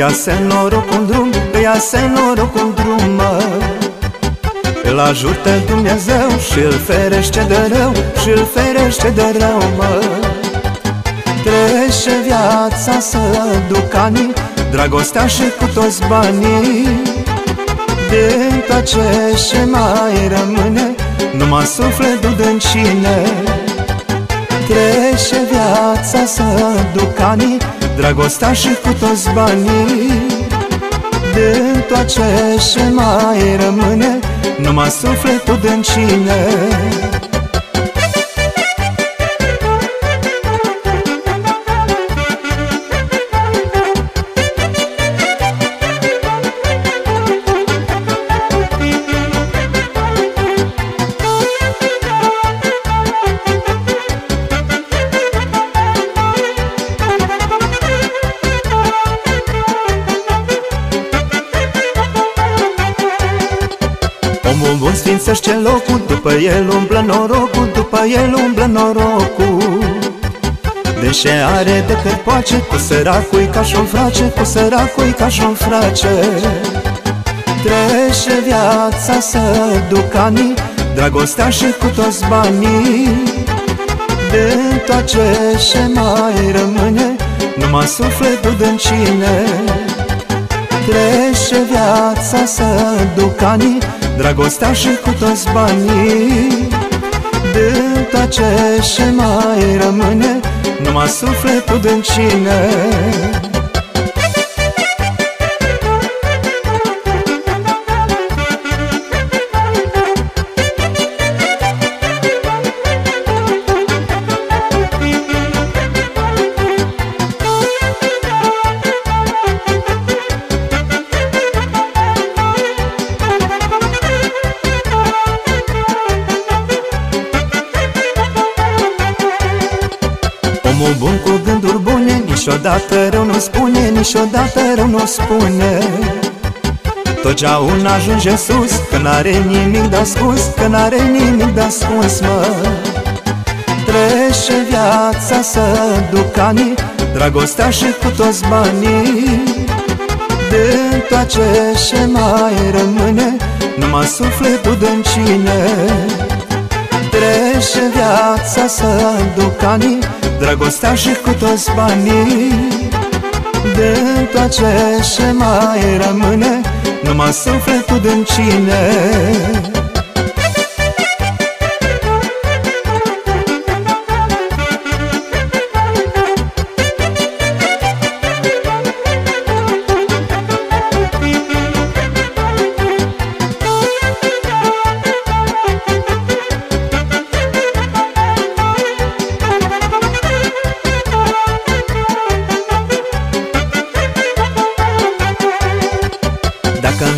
iasă noroc un drum, îi iasă noroc un drum, mă. Îl ajută Dumnezeu și îl ferește de rău Și îl ferește de rău, mă. Trece viața să duc anii Dragostea și cu toți banii. Din tot ce mai rămâne Numai sufletul dâncine Trece viața să duc anii Dragostea și cu toți banii. Din tot ce mai rămâne Numai sufletul dâncine Omul bun sfințește locul După el umblă norocul După el umblă norocul. Deși are de cât poace Cu săracul ca și-un frace Cu săracul ca și-un frace Trece viața să duc anii Dragostea și cu toți banii. De tot ce mai rămâne Numai sufletul dâncine Trece viața să duc anii Dragostea și cu toți banii. De tot ce mai rămâne Numai sufletul dâncine Omul Niciodată rău nu spune Niciodată rău nu spune. Totdeauna ajunge sus Că n-are nimic de ascuns Că n-are nimic de ascuns, mă. Trece viața să duc anii Dragostea și cu toți banii. De tot ce mai rămâne Numai sufletul dâncine Trece viața să duc anii Dragostea și cu toți banii. De tot ce mai rămâne Numai sufletul dâncine Dacă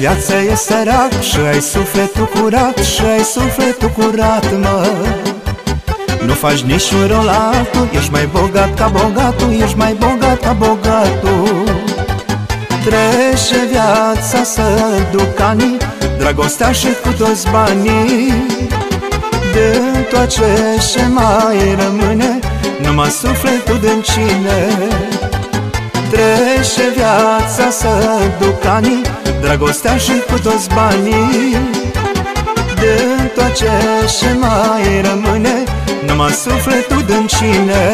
în viață e sărac și ai sufletul curat Și ai sufletul curat, mă. Nu faci niciun rol altul Ești mai bogat ca bogatul Ești mai bogat ca bogatul. Trece viața să duc anii Dragostea și cu toți banii. De tot ce mai rămâne Numai sufletul dâncine Trece viața să duc anii Dragostea și cu toți banii. De tot ce mai rămâne Numai sufletul dâncine